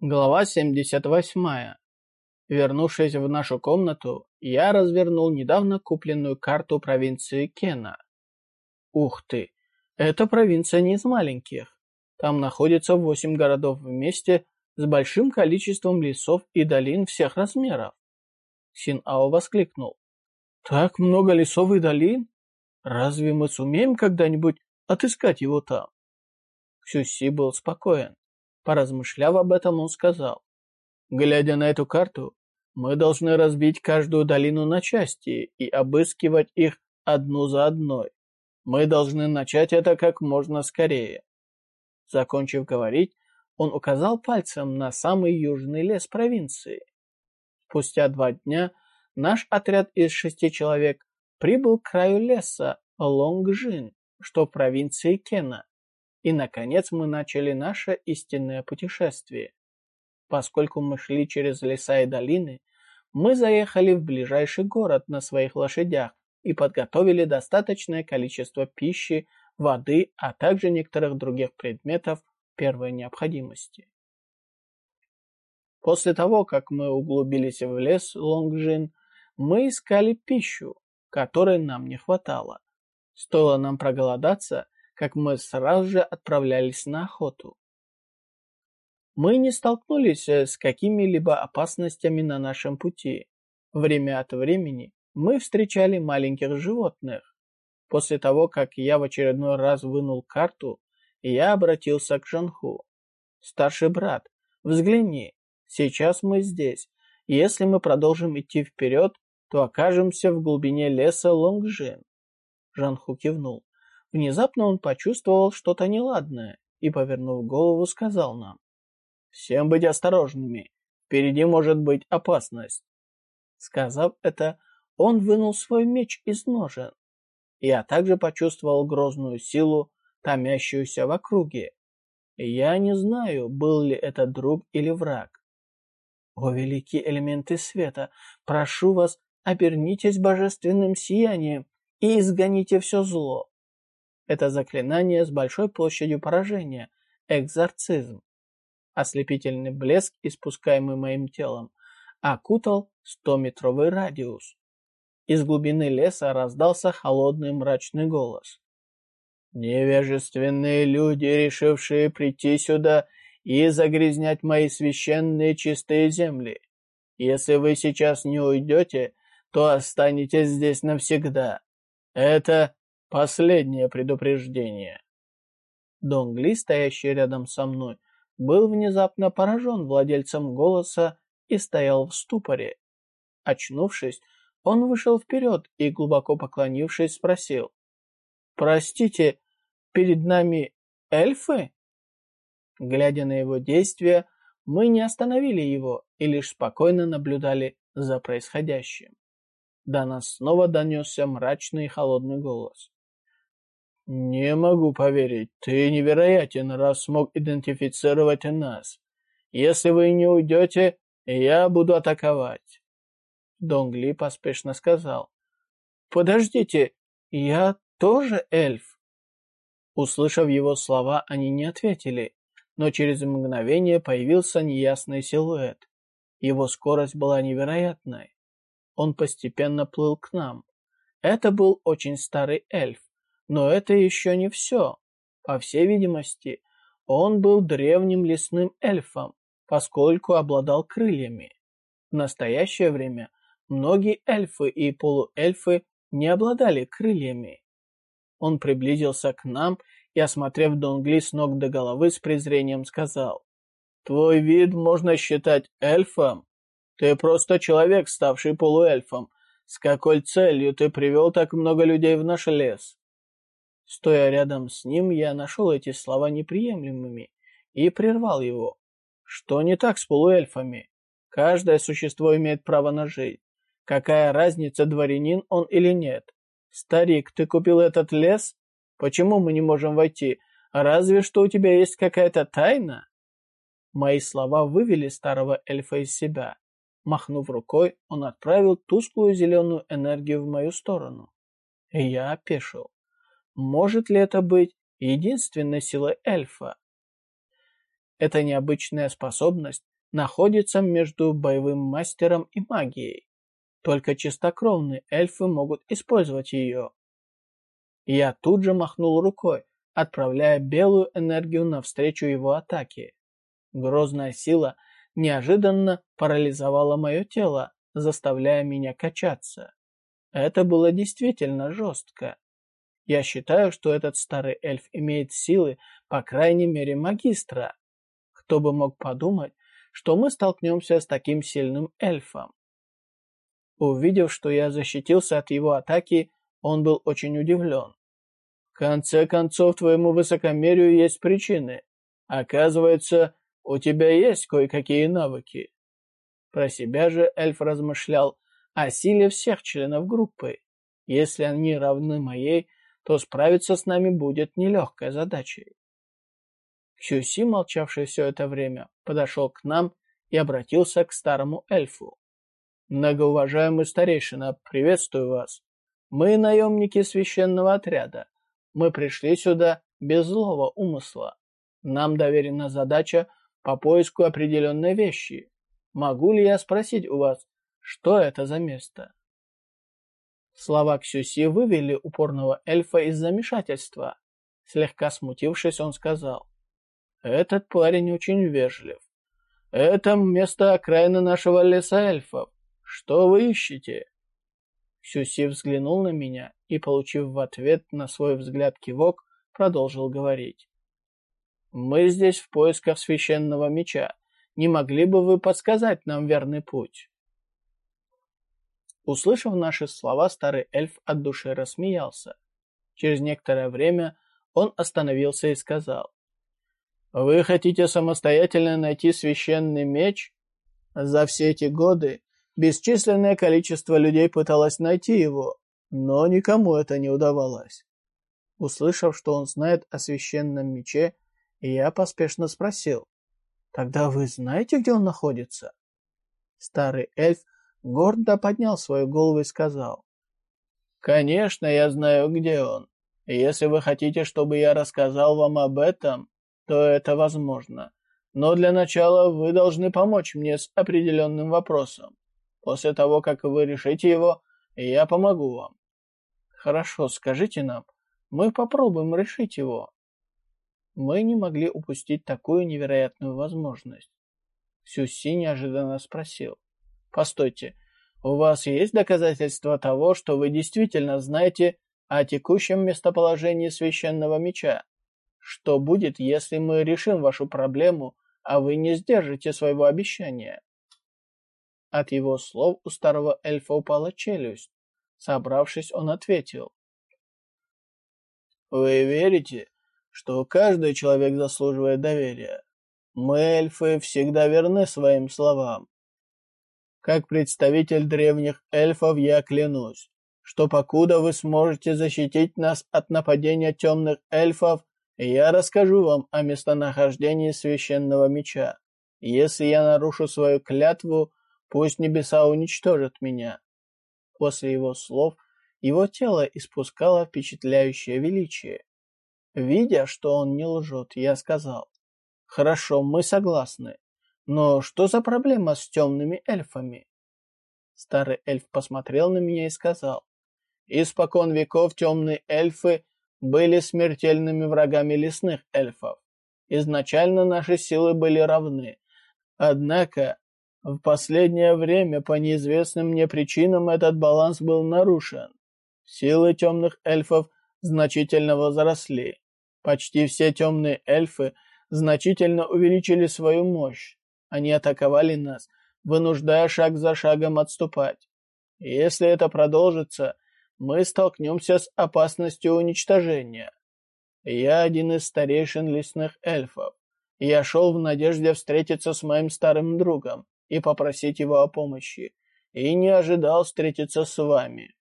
Глава 78. Вернувшись в нашу комнату, я развернул недавно купленную карту провинции Кена. Ух ты, эта провинция не из маленьких. Там находится восемь городов вместе с большим количеством лесов и долин всех размеров. Син-Ао воскликнул. Так много лесов и долин? Разве мы сумеем когда-нибудь отыскать его там? Ксюси был спокоен. Поразмышляв об этом, он сказал, «Глядя на эту карту, мы должны разбить каждую долину на части и обыскивать их одну за одной. Мы должны начать это как можно скорее». Закончив говорить, он указал пальцем на самый южный лес провинции. Спустя два дня наш отряд из шести человек прибыл к краю леса Лонгжин, что в провинции Кена. И, наконец, мы начали наше истинное путешествие. Поскольку мы шли через леса и долины, мы заехали в ближайший город на своих лошадях и подготовили достаточное количество пищи, воды, а также некоторых других предметов первой необходимости. После того, как мы углубились в лес Лонгжин, мы искали пищу, которой нам не хватало. Стоило нам проголодаться, как мы сразу же отправлялись на охоту. Мы не столкнулись э, с какими-либо опасностями на нашем пути. Время от времени мы встречали маленьких животных. После того, как я в очередной раз вынул карту, я обратился к Жанху. «Старший брат, взгляни, сейчас мы здесь. Если мы продолжим идти вперед, то окажемся в глубине леса Лонгжин». Жанху кивнул. Внезапно он почувствовал что-то неладное и, повернув голову, сказал нам. «Всем быть осторожными. Впереди может быть опасность». Сказав это, он вынул свой меч из ножен. Я также почувствовал грозную силу, томящуюся в округе. Я не знаю, был ли это друг или враг. О, великие элементы света, прошу вас, обернитесь божественным сиянием и изгоните все зло. Это заклинание с большой площадью поражения, экзорцизм. Ослепительный блеск, испускаемый моим телом, окутал 100-метровый радиус. Из глубины леса раздался холодный мрачный голос. «Невежественные люди, решившие прийти сюда и загрязнять мои священные чистые земли. Если вы сейчас не уйдете, то останетесь здесь навсегда. Это Последнее предупреждение. Донгли, стоящий рядом со мной, был внезапно поражен владельцем голоса и стоял в ступоре. Очнувшись, он вышел вперед и, глубоко поклонившись, спросил. «Простите, перед нами эльфы?» Глядя на его действия, мы не остановили его и лишь спокойно наблюдали за происходящим. До нас снова донесся мрачный и холодный голос. «Не могу поверить. Ты невероятен, раз смог идентифицировать нас. Если вы не уйдете, я буду атаковать». Донгли поспешно сказал. «Подождите, я тоже эльф?» Услышав его слова, они не ответили, но через мгновение появился неясный силуэт. Его скорость была невероятной. Он постепенно плыл к нам. Это был очень старый эльф. Но это еще не все. По всей видимости, он был древним лесным эльфом, поскольку обладал крыльями. В настоящее время многие эльфы и полуэльфы не обладали крыльями. Он приблизился к нам и, осмотрев Донгли с ног до головы, с презрением сказал, «Твой вид можно считать эльфом? Ты просто человек, ставший полуэльфом. С какой целью ты привел так много людей в наш лес?» Стоя рядом с ним, я нашел эти слова неприемлемыми и прервал его. Что не так с полуэльфами? Каждое существо имеет право на жизнь. Какая разница, дворянин он или нет? Старик, ты купил этот лес? Почему мы не можем войти? Разве что у тебя есть какая-то тайна? Мои слова вывели старого эльфа из себя. Махнув рукой, он отправил тусклую зеленую энергию в мою сторону. И я опешил. Может ли это быть единственной силой эльфа? Эта необычная способность находится между боевым мастером и магией. Только чистокровные эльфы могут использовать ее. Я тут же махнул рукой, отправляя белую энергию навстречу его атаке. Грозная сила неожиданно парализовала мое тело, заставляя меня качаться. Это было действительно жестко. Я считаю, что этот старый эльф имеет силы, по крайней мере, магистра. Кто бы мог подумать, что мы столкнемся с таким сильным эльфом. Увидев, что я защитился от его атаки, он был очень удивлен. В конце концов, твоему высокомерию есть причины. Оказывается, у тебя есть кое-какие навыки. Про себя же эльф размышлял о силе всех членов группы. Если они равны моей, то справиться с нами будет нелегкой задачей. Ксюси, молчавший все это время, подошел к нам и обратился к старому эльфу. «Многоуважаемый старейшина, приветствую вас. Мы наемники священного отряда. Мы пришли сюда без злого умысла. Нам доверена задача по поиску определенной вещи. Могу ли я спросить у вас, что это за место?» Слова Ксюси вывели упорного эльфа из замешательства. Слегка смутившись, он сказал, «Этот парень очень вежлив. Это место окраины нашего леса эльфов. Что вы ищете?» Ксюси взглянул на меня и, получив в ответ на свой взгляд кивок, продолжил говорить. «Мы здесь в поисках священного меча. Не могли бы вы подсказать нам верный путь?» Услышав наши слова, старый эльф от души рассмеялся. Через некоторое время он остановился и сказал. «Вы хотите самостоятельно найти священный меч? За все эти годы бесчисленное количество людей пыталось найти его, но никому это не удавалось». Услышав, что он знает о священном мече, я поспешно спросил. «Тогда вы знаете, где он находится?» Старый эльф гордо поднял свою голову и сказал. «Конечно, я знаю, где он. Если вы хотите, чтобы я рассказал вам об этом, то это возможно. Но для начала вы должны помочь мне с определенным вопросом. После того, как вы решите его, я помогу вам. Хорошо, скажите нам, мы попробуем решить его. Мы не могли упустить такую невероятную возможность. Сюси неожиданно спросил. Постойте, у вас есть доказательства того, что вы действительно знаете о текущем местоположении священного меча? Что будет, если мы решим вашу проблему, а вы не сдержите своего обещания? От его слов у старого эльфа упала челюсть. Собравшись, он ответил. «Вы верите, что каждый человек заслуживает доверия? Мы, эльфы, всегда верны своим словам. Как представитель древних эльфов я клянусь, что покуда вы сможете защитить нас от нападения темных эльфов, я расскажу вам о местонахождении священного меча. Если я нарушу свою клятву, пусть небеса уничтожат меня». После его слов его тело испускало впечатляющее величие. Видя, что он не лжет, я сказал, «Хорошо, мы согласны. Но что за проблема с темными эльфами? Старый эльф посмотрел на меня и сказал. Испокон веков темные эльфы были смертельными врагами лесных эльфов. Изначально наши силы были равны. Однако, в последнее время по неизвестным мне причинам этот баланс был нарушен. Силы темных эльфов значительно возросли. Почти все темные эльфы значительно увеличили свою мощь. Они атаковали нас, вынуждая шаг за шагом отступать. Если это продолжится, мы столкнемся с опасностью уничтожения. Я один из старейшин лесных эльфов. Я шел в надежде встретиться с моим старым другом и попросить его о помощи, и не ожидал встретиться с вами.